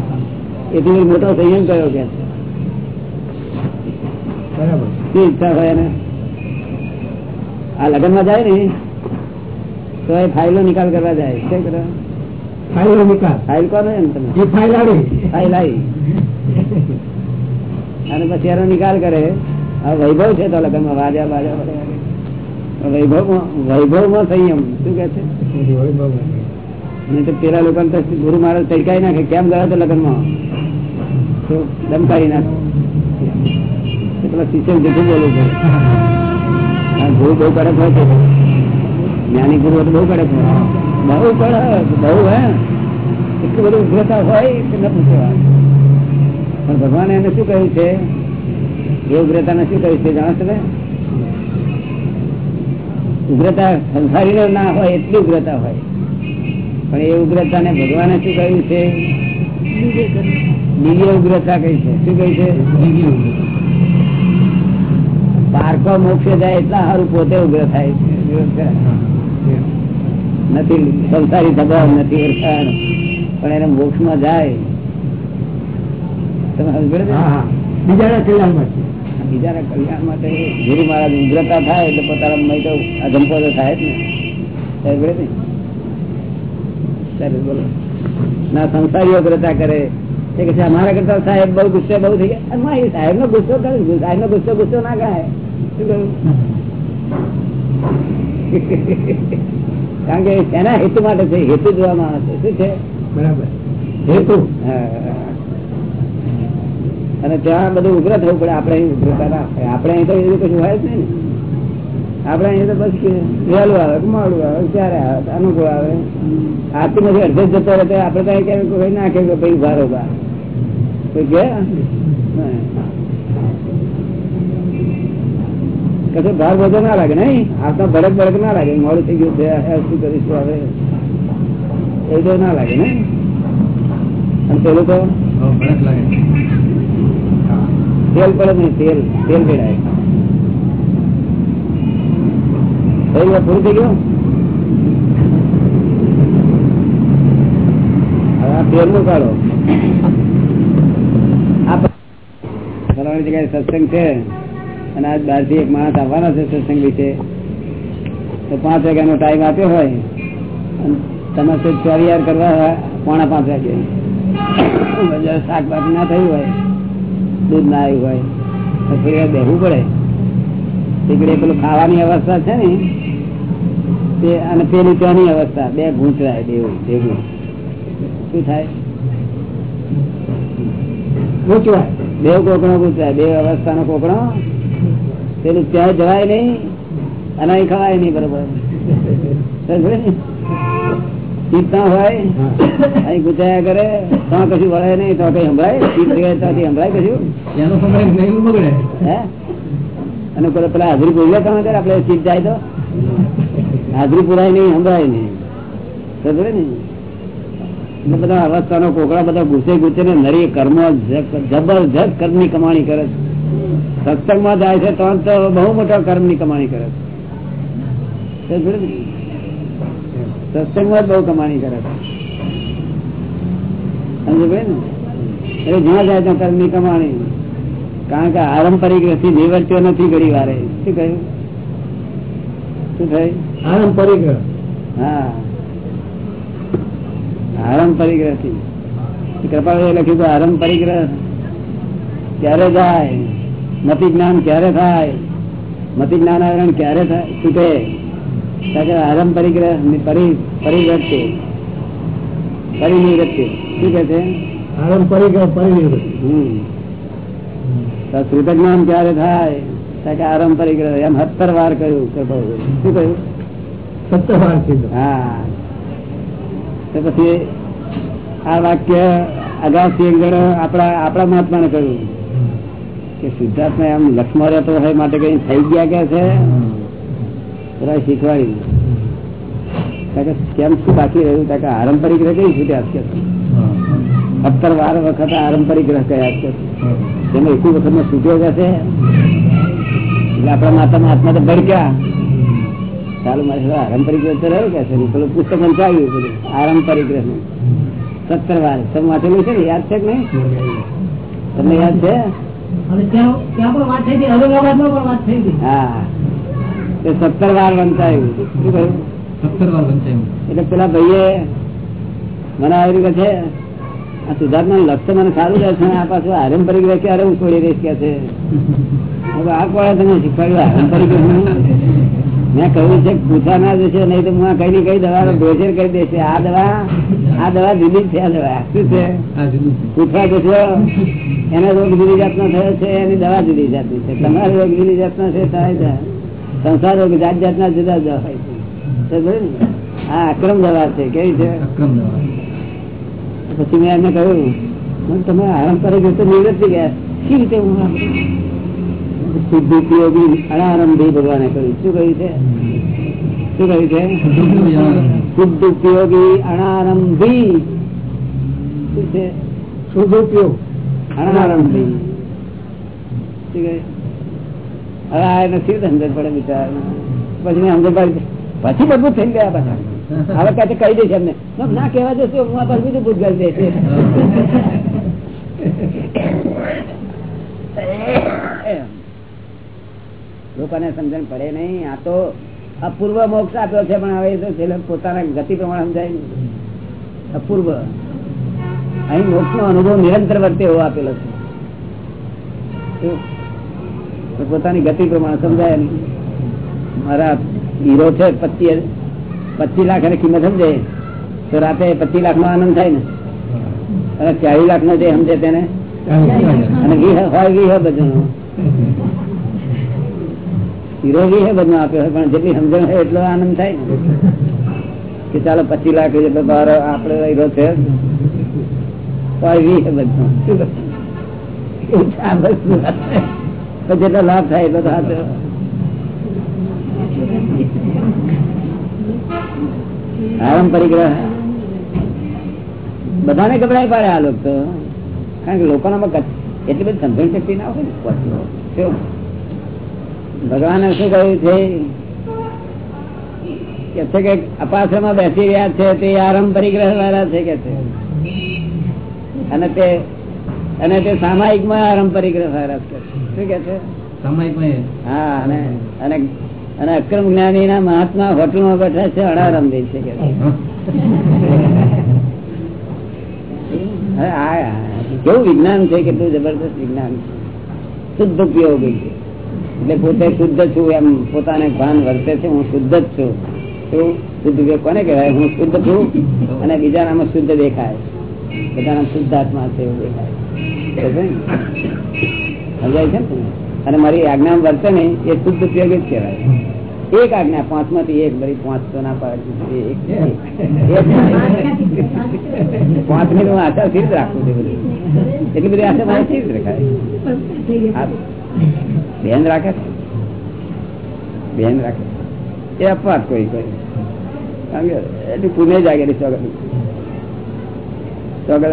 એથી મોટો સંયમ કયો કે? બરાબર. શું ઈચ્છા હોય એને. આ લગ્નમાં જાય ને તો એ ફાઇલો નિકાલ કરવા જાય. શું કરે? ફાઇલ નિકાલ. ફાઇલ કોને તમે? ફાઇલ આવી. ફાઇલ આવી. અને પછી એનો નિકાલ કરે. આ વૈભવ છે તો લગ્નમાં વાજા બાજા વૈભવ વૈભવમાં વૈભવમાં સંયમ. શું કે છે? નહીં તો પેલા લોકો ગુરુ મહારાજ તડકાઈ નાખે. કેમ ગયા તો લગ્નમાં? તો દમકાઈ નાખે. પેલા શિષ્ય જતું બોલવું પડે. ગુરુ બહુ કડક હોય છે. જ્ઞાની ગુરુ બહુ કડક હોય. બહુ કડક, બહુ, હે. એટલું બધું ઉગ્રતા હોય કે ન પૂછવા પણ ભગવાને એને શું કહ્યું છે? એ ઉગ્રતાને શું કહ્યું છે? જાણો તમે ઉગ્રતા સંસારી ના હોય એટલી ઉગ્રતા હોય. પણ એ ઉગ્રતા ને ભગવાને શું કહ્યું છે? દિવ્ય ઉગ્રતા કઈ છે. શું કહ્યું છે? પારકો મોક્ષે જાય એટલા સારું પોતે ઉગ્ર થાય નથી સંસારી સ્વભાવ નથી ઓળખાણ પણ. એને મોક્ષમાં જાય? બીજાના કલ્યાણ માટે બીજાના કલ્યાણ માટે ગુરુ મહારાજ ઉગ્રતા થાય એટલે પોતાના મય તો અજંપો તો થાય જ ને. બોલો. ના સંસારી ઉગ્રતા કરે. કે છે અમારા કરતા સાહેબ બહુ ગુસ્સે બહુ થઈ ગયા. સાહેબ નો ગુસ્સો કરે સાહેબ નો ગુસ્સો ગુસ્સો ના ગાય કારણ કે એના હેતુ માટે છે હેતુ જોવામાં આવે છે. શું છે? બરાબર. હેતુ. અને ત્યાં બધું ઉગ્ર થવું પડે આપણે અહીં ઉગ્રતા ના આપણે અહીં તો એવું કશું હોય જ નહીં ને. આપણે અહીં તો બસ વહેલું આવે કે આવે ક્યારે આવે અનુકૂળ આવે. આથી માંથી અડધે જતો રહે આપણે તો અહીં કેવું કોઈ ના કે ભાઈ ભારો કે કશું ભાર બધો ના લાગે નહીં? આપણા ભડક ભડક ના લાગે. મોડું થઈ ગયું છે શું કરીશું હવે? એ તો ના લાગે ને અને પેલું તો? તેલ પડે નહીં તેલ. તેલ પીડાય. થઈ ગયા પૂરું થઈ ગયું? તેલનું કાઢો ફલાણી જગ્યાએ સત્સંગ છે અને આજ બહાર એક માણસ આવવાના છે સત્સંગ વિશે. તો પાંચ વાગ્યાનો ટાઈમ આપ્યો હોય તમે તો ચોરિયાર કરવા પોણા પાંચ વાગે. શાકભાજી ના થયું હોય, દૂધ ના આવ્યું હોય, તો થોડી વાર બેહવું પડે. એકડે પેલું ખાવાની અવસ્થા છે ને, તે અને પેલી ત્યાંની અવસ્થા, બે ગૂંચવાય દેવું દેવું શું થાય? ગૂંચવાય. બે કોકણો ગૂંચવાય બે અવસ્થાનો કોકણો? પેલું ત્યાં જવાય નહીં અને અહીં ખવાય નહીં બરોબર. ના? હોય અહીં ગુજાયા કરે તો કશું વળે નહીં તો કઈ સંભળાય? ચીત ત્યાંથી સંભળાય કશું? નહીં બગડે હે? અને પેલા પેલા હાજરી પૂર્યા તમે કરે આપડે ચીત જાય તો? હાજરી પુરાય નહીં સંભળાય નહીં. સમજે ને? એટલે બધા અવસ્થાનો કોકડા બધા ગુસ્સે ગુસ્સે ને નરી કર્મો જબરજસ્ત કર્મની કમાણી કરે છે. સત્સંગમાં જાય છે તો બહુ મોટા કર્મની કમાણી કરે છે? સત્સંગમાં જ બહુ કમાણી કરે છે. ભાઈ ને? એટલે જ્યાં જાય ત્યાં કર્મની કમાણી. કારણ કે આરંપરિક રસી નિવર્ત્યો નથી ઘડી વારે. શું કહ્યું? શું થયું? આરંપરિક હા. આરંભ પરિગ્રહ કૃપાળુ લખ્યું કે આરંભ પરિગ્રહ ક્યારે જાય? મતિ જ્ઞાન ક્યારે થાય? મતિ જ્ઞાન આવરણ ક્યારે થાય? છૂટે. આરંભ પરિગ્રહની પરી પરિવૃત્તિ પરિનિવૃત્તિ. શું કે છે? આરંભ પરિગ્રહ પરિનિવૃત્તિ. હમ. તો શ્રુત જ્ઞાન ક્યારે થાય? કે આરંભ પરિગ્રહ. એમ સત્તર વાર કહ્યું કૃપાળુ શું કહ્યું? સત્તર વાર હા. તો પછી આ વાક્ય અગાઉથી એક આપણા આપણા મહાત્માને કહ્યું કે સિદ્ધાર્થને આમ લક્ષ્મણ રહેતો હોય માટે કઈ થઈ ગયા કે છે? શીખવાડી કેમ શું બાકી રહ્યું? કે આરંપરિક રહે કઈ છૂટ્યા છે? સત્તર વાર વખત આરંપરિક રહ ગયા છે? તેમાં એક વખતમાં છૂટ્યો જશે એટલે આપણા માતા મહાત્મા તો ભડક્યા. ચાલુ મારે આરંપરિક રહ તો રહ્યું કે છે? પેલું પુસ્તક વંચાવ્યું બધું. આરંપરિક રહ. સત્તર વાર. તમે વાંચેલું છે યાદ છે કે નહીં? તમને યાદ છે? સત્તર વાર વંચાયું. સત્તર વાર વંચાયું. એટલે પેલા ભાઈએ મને આવી રીતે છે આ સિદ્ધાર્થ લક્ષ્ય મને સારું રહે છે આ પાછું આરંપરિક રહે અરે હું છોડી રહીશ કે છે. હવે આ કોળા તમે શીખવાડ્યું? આરંપરિક મેં કહ્યું છે પૂછા ના જશે નહીં તો હું કઈ ની કઈ દવા ભેજર કરી દેશે આ દવા આ દવા જુદી છે આ દવા. શું છે? પૂછવા જશો? એનો રોગ જુદી જાતનો થયો છે એની દવા જુદી જાતની છે. તમારો રોગ જુદી જાતનો છે થાય સંસાર રોગ જાત જાતના જુદા જુદા હોય છે. આ અક્રમ દવા છે કેવી છે? પછી મેં એમને કહ્યું તમે આરામ કરે તો નિવૃત્તિ ગયા. કેવી રીતે હું શુદ્ધ ઉપયોગી અનારંભી ભગવાને કહ્યું. શું કહ્યું છે? શું કહ્યું છે? શુદ્ધ ઉપયોગી અનારંભી. શું છે? શુદ્ધ ઉપયોગ અનારંભી હવે આ એને સમજણ પડે વિચાર પછી મેં સમજણ પડી પછી બધું થઈ ગયા પાછા. હવે કાંઈ કહી દઈશ એમને? ના કહેવા જશે હું આ પાછું બીજું ભૂત છે. દઈશ લોકોને સમજણ પડે નહીં. આ તો અપૂર્વ મોક્ષ આપ્યો છે પણ હવે તો છેલ્લે પોતાના ગતિ પ્રમાણે સમજાય નહીં. અપૂર્વ. અહીં મોક્ષ નો અનુભવ નિરંતર વર્તે એવો આપેલો છે. પોતાની ગતિ પ્રમાણે સમજાય નહીં. મારા હીરો છે પચીસ પચીસ લાખ એની કિંમત સમજે. તો રાતે પચીસ લાખ નો આનંદ થાય ને. અને ચાલીસ લાખ નો જે સમજે તેને. અને ઘી હોય વીહ બધું. હીરો હે બધું આપ્યો છે પણ જેટલી સમજણ હોય એટલો આનંદ થાય કે ચાલો પચીસ લાખ રૂપિયા બાર આપડે રહ્યો છે. જેટલો લાભ થાય એટલો તો આરામ પરિગ્રહ બધાને ગભરાય પાડે આ લોકો. કારણ કે લોકોનામાં એટલી બધી સમજણ શક્તિ ના હોય ને? ભગવાને શું કહ્યું છે? કે છે કે અપાશ્રમાં બેસી રહ્યા છે તે આરંભ પરિગ્રહ વાળા છે કે છે? અને તે અને તે સામાયિકમાં પરિગ્રહ વાળા છે. શું કે છે? સામાયિકમાં હા અને અને અને અક્રમ જ્ઞાની ના મહાત્મા હોટલમાં બેઠા છે અણારંભી છે કે કેવું વિજ્ઞાન છે? કેટલું જબરદસ્ત વિજ્ઞાન છે. શુદ્ધ ઉપયોગી છે. એટલે પોતે શુદ્ધ છું એમ પોતાને ભાન વર્તે છે, હું શુદ્ધ જ છું. શું શુદ્ધ કોને કહેવાય? હું શુદ્ધ છું અને બીજાનામાં શુદ્ધ દેખાય. બધાના શુદ્ધ આત્મા છે એવું દેખાય. સમજાય? છે અને મારી આજ્ઞા વર્તે ને એ શુદ્ધ ઉપયોગ જ કહેવાય. એક આજ્ઞા પાંચમાંથી એક બધી પાંચ તો ના પાડે. પાંચ મિનિટ હું આશા સ્થિર રાખું છું એટલી બધી આશા મારી સ્થિર રખાય. બેન રાખે છે? બેન રાખે એ અપવાદ કોઈ કોઈ. એટલી પુણે જાગેલી સ્વાગત સ્વાગત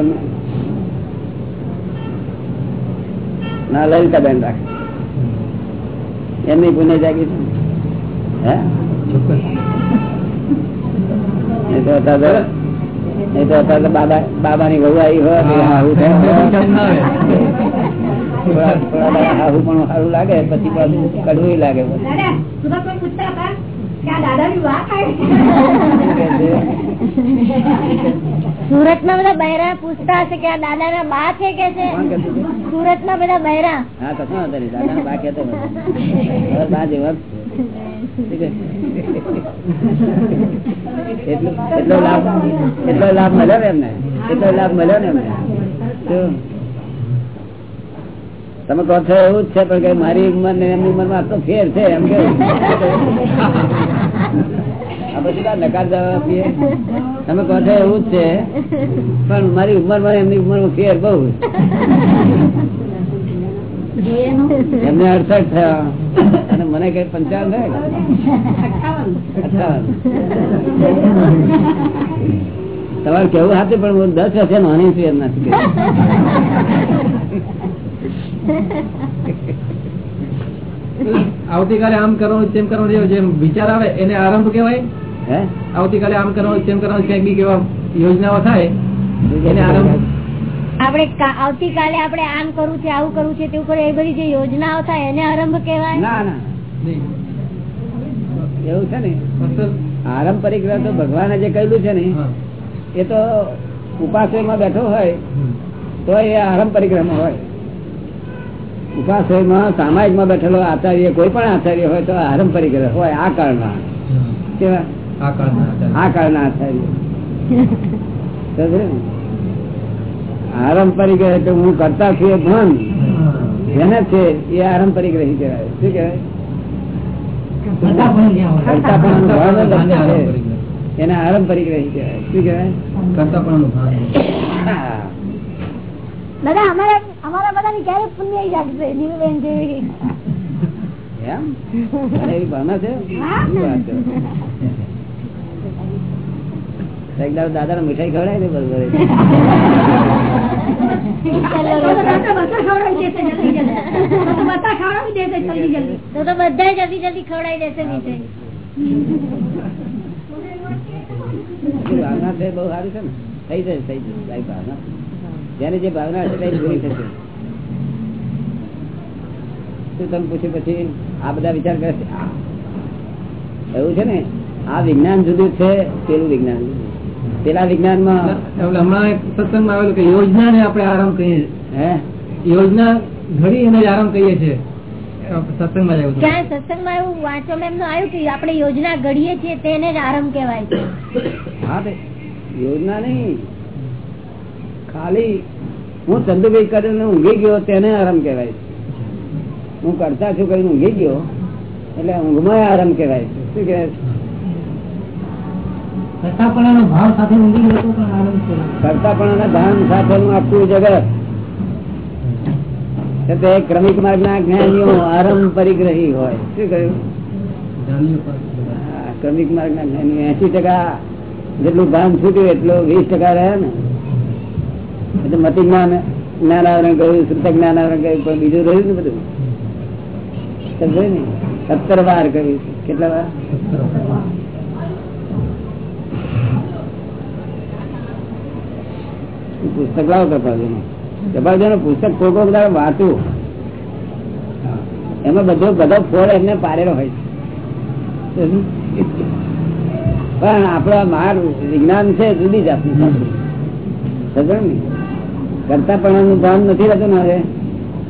ના લલિતા બેન રાખે એમની પુણે જાગી હે? બાબા, બાબાની વહુ આવી હોય પણ સારું લાગે પછી પાછું કડવું લાગે. સુરત ના બધા બહેરા પૂછતા હશે કે આ દાદા ના બા છે કે છે? સુરત ના બધા બહેરા. હા તો શું વાંધો દાદા બા કહેતો બા જેવા એટલો એટલો લાભ એટલો લાભ મળ્યો ને એમને? એટલો લાભ મળ્યો ને એમને? શું? તમે કહો છો એવું જ છે, પણ કે મારી ઉંમર ને એમની ઉંમરમાં આટલો ફેર છે, એમ કે? નકાર જવાબ આપીએ? તમે કહો છો એવું જ છે, પણ મારી ઉંમરમાં એમની ઉંમરમાં ફેર બહુ એમને અડસઠ થયા. અને મને કઈ પંચાવન થાય તમારે કેવું હાથે પણ હું દસ વર્ષે નાની છું એમ નથી કહેવું. આવતીકાલે આમ કરવાનું તેમ કરવાનું જે- જે વિચાર આવે એને આરંભ કેવાય હે? આવતીકાલે આમ કરવાનું તેમ કરવાનું ક્યાંક બી કેવા યોજનાઓ થાય એને આરંભ આપણે આવતીકાલે આપણે આમ કરવું છે આવું કરવું છે તેવું એ બધી જે યોજનાઓ થાય એને આરંભ કેવાય ના ના. એવું છે ને? આરંભ પરિક્રમા તો ભગવાને જે કહ્યું છે ને એ તો ઉપાશ્રયમાં બેઠો હોય. તો એ આરંભ પરિક્રમા હોય. ઉપાશ્રયમાં સામાયિકમાં બેઠેલો આચાર્ય કોઈ પણ આચાર્ય હોય તો આરંભ પરિક્રમા હોય આ કાળના. કેવા? આ કાળના આચાર્ય. આરંભ એટલે હું કરતા છું એ ભાન જેને છે એ આરંભ રહી કહેવાય. શું કહેવાય? આરંભ. એને આરંભ પરિગ્રહી કહેવાય. શું કહેવાય? કરતા પણ. દાદા અમારા અમારા બધાની ક્યારે પુણ્ય જાગશે નીરુબેન જેવી. એમ? એવી ભાવના છે? દાદાને મીઠાઈ ખવડાય ને બરોબર તો તો બધા જલ્દી જલ્દી. ખવડાવી દેશે મીઠાઈ. ભાવના છે બહુ સારી છે ને. થઈ જશે થઈ જશે. ભાવના જેની જે ભાવના હશે તે પૂરી થશે. શું તમે પૂછ્યું પછી આ બધા વિચાર કરે છે? એવું છે ને? આ વિજ્ઞાન જુદું છે પેલું વિજ્ઞાન પેલા વિજ્ઞાનમાં હમણાં એક સત્સંગમાં આવેલું કે યોજનાને આપણે આરામ કહીએ. હે? યોજના ઘડી એને આરામ આરંભ કહીએ છીએ. સત્સંગમાં ક્યાં સત્સંગમાં એવું વાંચો એમનું આવ્યું કે આપણે યોજના ઘડીએ છીએ તેને જ આરંભ કહેવાય છે. હા યોજના નહીં. ખાલી હું ચંદુભાઈ કરીને ઊંઘી ગયો તેને આરામ કહેવાય. હું કરતા છું કરીને ઊંઘી ગયો એટલે ઊંઘમાં આરામ કહેવાય શું કહેવાય સાથે કરતાપણાના ધામ સાથેનું આખું જગત. તે ક્રમિક માર્ગના જ્ઞાનીઓ આરંભ પરિગ્રહી હોય. શું કહ્યું? ક્રમિક જ્ઞાનીઓ એસી ટકા જેટલું ભાન છૂટ્યું એટલું વીસ ટકા રહ્યા ને. એટલે મતિ જ્ઞાન જ્ઞાન આવરણ કહ્યું શ્રુત જ્ઞાન આવરણ કહ્યું બીજું રહ્યું ને બધું સત્તર વાર કહ્યું કેટલા વાર? પુસ્તક લાવો કપાલજો કપાલજો પુસ્તક કોઈ બધા વાંચવું. એમાં બધો બધો ફોડ એમને પારેલો હોય છે. પણ આપડો માર વિજ્ઞાન છે, જુદી જાતનું સમજણ ને? કરતા પણ ભાન નથી રહેતું ને હવે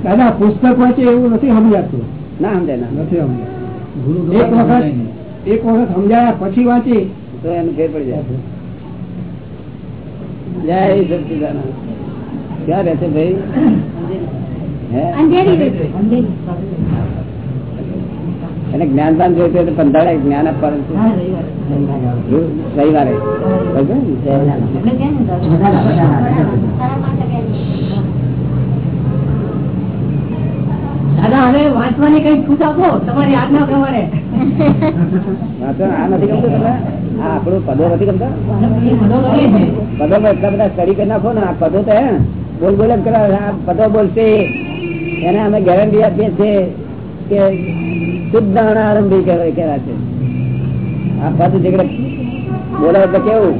દાદા પુસ્તક વાંચે એવું નથી સમજાતું. ના સમજે ના. નથી સમજાતું. એક વખત એક વખત સમજાયા પછી વાંચી. તો એનું ફેર પડી જાય. જય સચિદાનંદ. ક્યાં રહેશે ભાઈ. એને જ્ઞાનદાન જોઈતું હોય તો પંદર જ્ઞાન આપવાનું. છે રવિવારે. દાદા હવે વાંચવાની કઈ છૂટ આપો તમારી આજ્ઞા પ્રમાણે. આ નથી ગમતું તમને? આ આપણું પદો નથી ગમતા? પદો માં એટલા બધા સ્ટડી કરી નાખો ને આ પદો તો હે બોલ બોલ એમ કરે આ પદો બોલશે. એને અમે ગેરંટી આપીએ છીએ કે શુદ્ધ આરંભી કહેવાય છે. આ પાછું જેકડે બોલાવે એટલે કેવું?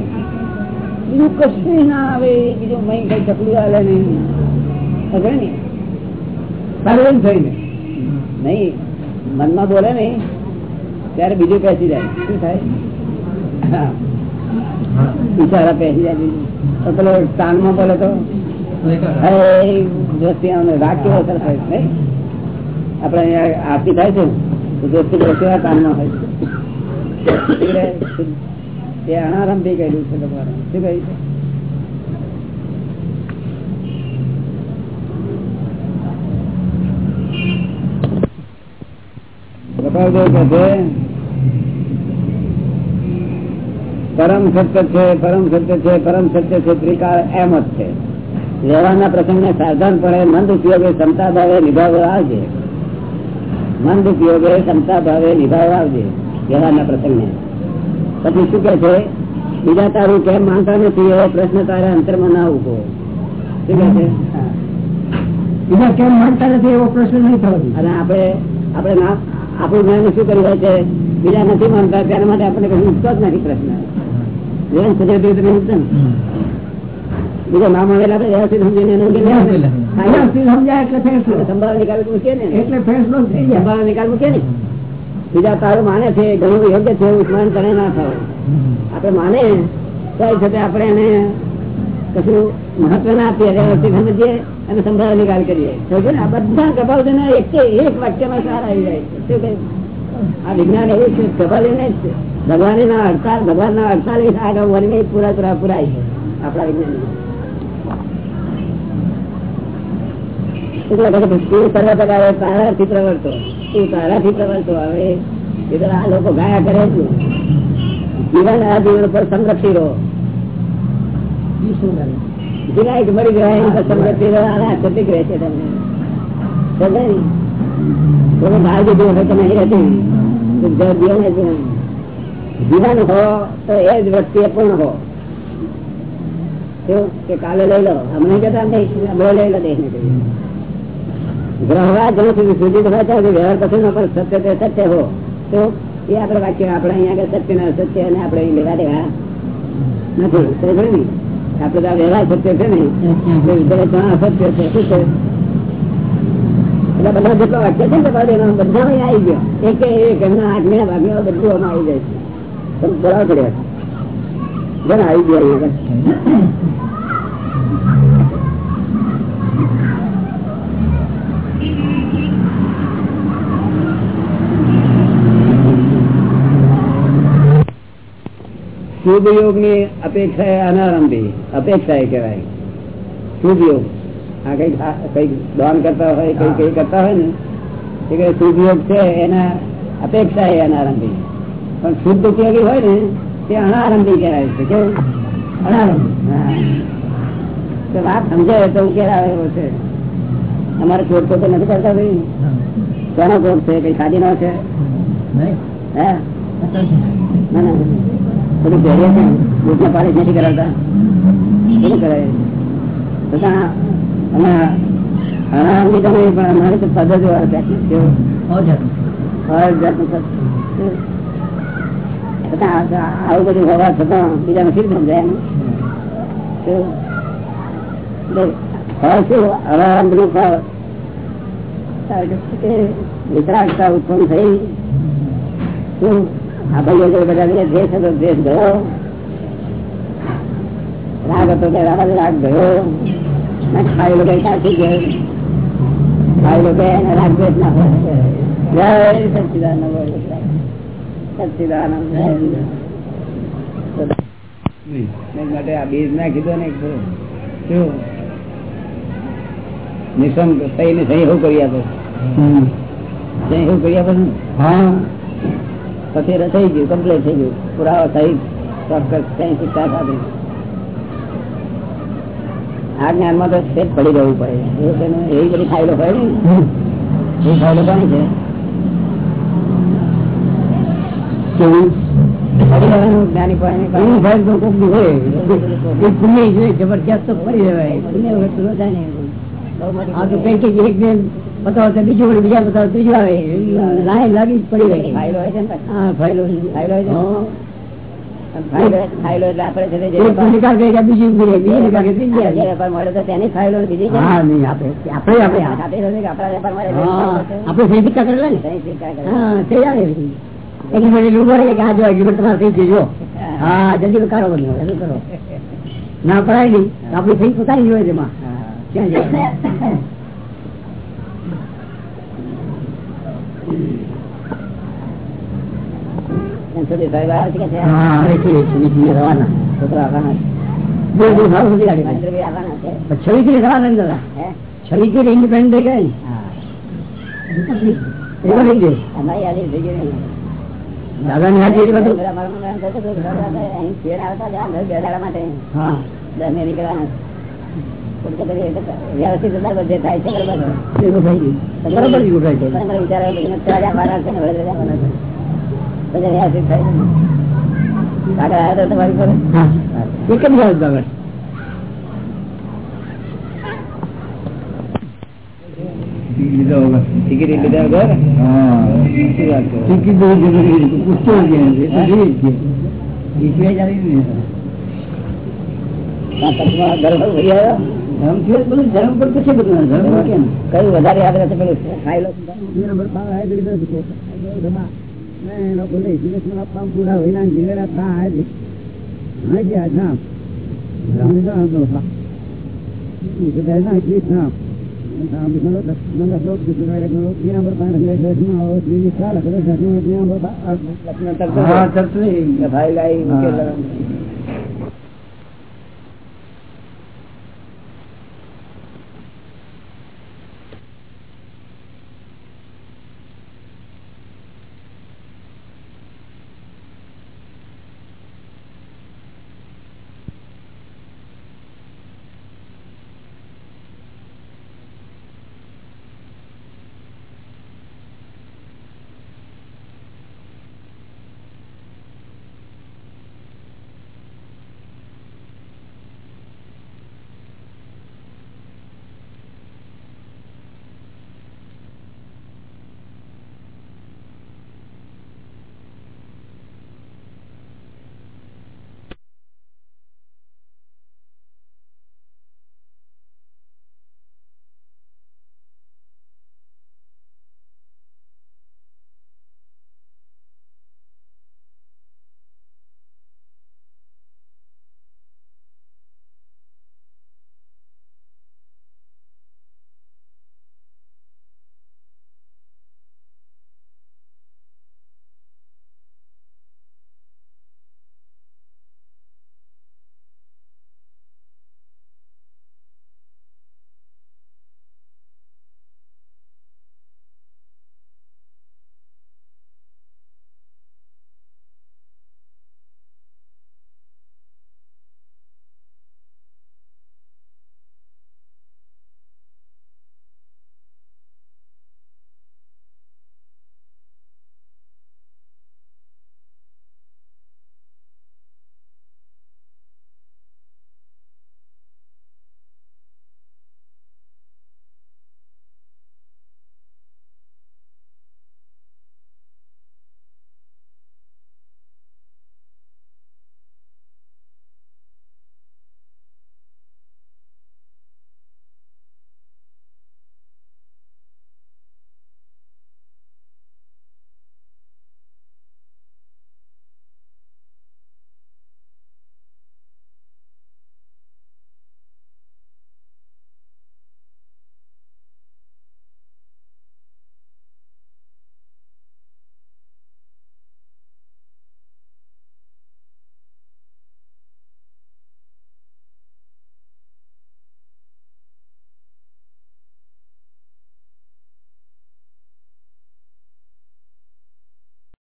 બીજું કશું ના આવે. બીજું મહી કઈ ચકલું આવે નહીં. સમજે ને? સારું થઈને નહીં મનમાં બોલે નહીં. ત્યારે બીજું પેસી જાય. શું થાય? બિચારા પેસી જાય બીજું. તો પેલો તાનમાં બોલે તો રાગ કેવો હોય છે, આપણે આરતી થાય છે તો દોસ્તી કાનમાં હોય એ અનારંભી કર્યું છે તમારે શું કહ્યું છે? પરમ સત્ય છે, પરમ સત્ય છે, પરમ સત્ય છે, ત્રિકાળ એમ જ છે. લેવાના પ્રસંગને સાધન પડે મંદ ઉપયોગે ક્ષમતા ભાવે નિભાવવા આવજે. મંદ ઉપયોગે ક્ષમતા ભાવે નિભાવવા આવજે. વ્યવહારના પ્રસંગને પછી શું કે છે? બીજા તારું કેમ માનતા નથી? એવો પ્રશ્ન તારા અંતરમાં ના ઊભો શું કે છે? બીજા કેમ માનતા નથી એવો પ્રશ્ન નહીં થયો અને આપણે આપણે ના આપણું જ્ઞાન શું કરી રહ્યા છે? બીજા નથી માનતા તેના માટે આપણે કશું ઉઠતો જ નથી પ્રશ્ન. જીવન સુધરતી રીતે નહીં ઉઠતો. બીજો ના મળેલા વ્યવસ્થિત સમજીને. સમજાય એટલે ફેસલો સંભાળ નિકાલ મૂકીએ ને એટલે ફેસલો સંભાળ નિકાલ મૂકીએ ને. બીજા તારું માને છે, ઘણું યોગ્ય છે ઉષ્માન તને ના થાય. આપણે માને, તો છતાં આપણે એને કશું મહત્વ ના આપીએ સમજીએ અને સંભાળ નિકાલ કરીએ. આ બધા કપાલ એક એક વાક્યમાં સારા આવી જાય શું કહ્યું? આ વિજ્ઞાન એવું છે કપાલીને જ છે. ભગવાન ના અડતાલ ભગવાન ના અડતાલીસ આગળ વળી પૂરા પૂરા પુરાય છે, આપણા વિજ્ઞાન એટલે બધું તું સર્વ પ્રકારે તારાથી પ્રવર્તો. તું તારાથી પ્રવર્તો હવે. એ તો આ લોકો ગાયા કરે છે. જીવન આ જીવન પર સંરક્ષી રહો. જીવાય મરી ગયા એની સંરક્ષી રહો. આ ક્ષતિક રહે છે તમને. કે કાલે લઈ લો. હમણાં હમણાં લઈ લો દેશ ને ગ્રહવા નથી સુધી વ્યવહાર પછી સત્ય તે સત્ય હો. તો એ આપણે વાક્ય આપણે અહીંયા આગળ સત્ય ના સત્ય અને આપણે લેવા દેવા નથી. આપણે તો વ્યવહાર સત્ય છે ને. અસત્ય છે. શું છે? બધા જેટલા વાક્ય છે બધા બધા આવી ગયો. એક એક, એમના આજ્ઞા ભાગ્યો બધું આવી જાય છે. બોલાવ પડ્યા ઘણા આવી શુભ યોગની અપેક્ષા એ અનારંભી અપેક્ષા એ કહેવાય. શુભ યોગ આ કઈ કઈ દાન કરતા હોય કઈ કઈ કરતા હોય ને એ કઈ શુભ યોગ છે એના અપેક્ષા એ અનારંભી. પણ શુદ્ધ ઉપયોગી હોય ને તે અનારંભી કહેવાય છે કેવું? અનારંભી વાત સમજાય તો ઉકેલ આવેલો એવો છે. અમારે ચોર તો નથી કરતા ભાઈ. કોનો ચોર છે કઈ ખાદી નો છે હે. ના ના. બધું પહેરીએ છે દૂધને પાલિશ નથી કરાવતા. આવું બધું હોવા છતાં બીજાને શી સમજાય? ફળ શું? ફળ વિતરાગતા ઉત્પન્ન થઈ. આ ભાઈઓ બધા દ્વેષ હતો દ્વેષ ગયો. રાગ હતો કે રાગ રાગ ગયો. ને ખાઈ લોકો સાચી ગયો? ખાઈ લોકો એને રાગ દ્વેષ ના હોય. જય સચિદાનંદ માટે આ બીજ ના કીધો ને. શું નિશંક થઈને સહી હું કરી આપો સહી હું કરી આપો ને હા. પછી થઈ ગયું કમ્પ્લેટ થઈ ગયું. પુરાવા સહિત ચોક્કસ કઈ શિક્ષા સાથે. આ જ્ઞાનમાં તો સેટ પડી જવું પડે. એવું બધી ફાયદો હોય ને? એ ફાયદો કોની છે? જબરજસ્ત ફરી મોટી આ તો કઈ એક બતાવો તો બીજું વળી બીજા બતાવો ત્રીજું આવે લાઈન લાગી પડી રહી ફાઇલો હોય છે ને. હા ફાઇલો ફાઇલો ને? હા. ફાઇલો ફાઇલો એટલે આપણે છે ને જે એક નિકાલ કરી ગયા બીજી ઊભી રહી, બીજી નિકાલ કરી ત્રીજી જે આવી. વેપાર મળે તો તેની ફાઇલો ને બીજી છે ને? હા નહીં આપણે આપણે આપણે હા. સાથે સાથે કે આપણા વેપાર મળે છે. આપણે સહી સિક્કા કરેલા ને સહી સિક્કા કરે. હા થઈ એક મિનિટ ઊભો રહે દાદા ની? હાજરી બધું? વ્યવસ્થિત બધે થાય છે બરોબર. બરોબર વિચાર ધર્મ પર પછી બધું ધર્મ કયું વધારે યાદ રહેશે એ લોકોને ઇન્વેસ્ટમેન્ટ આપવામાં પૂરા હોય ના. ઘેર આપતા આવે? હા ગયા નામ રામદાસ